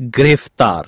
greftar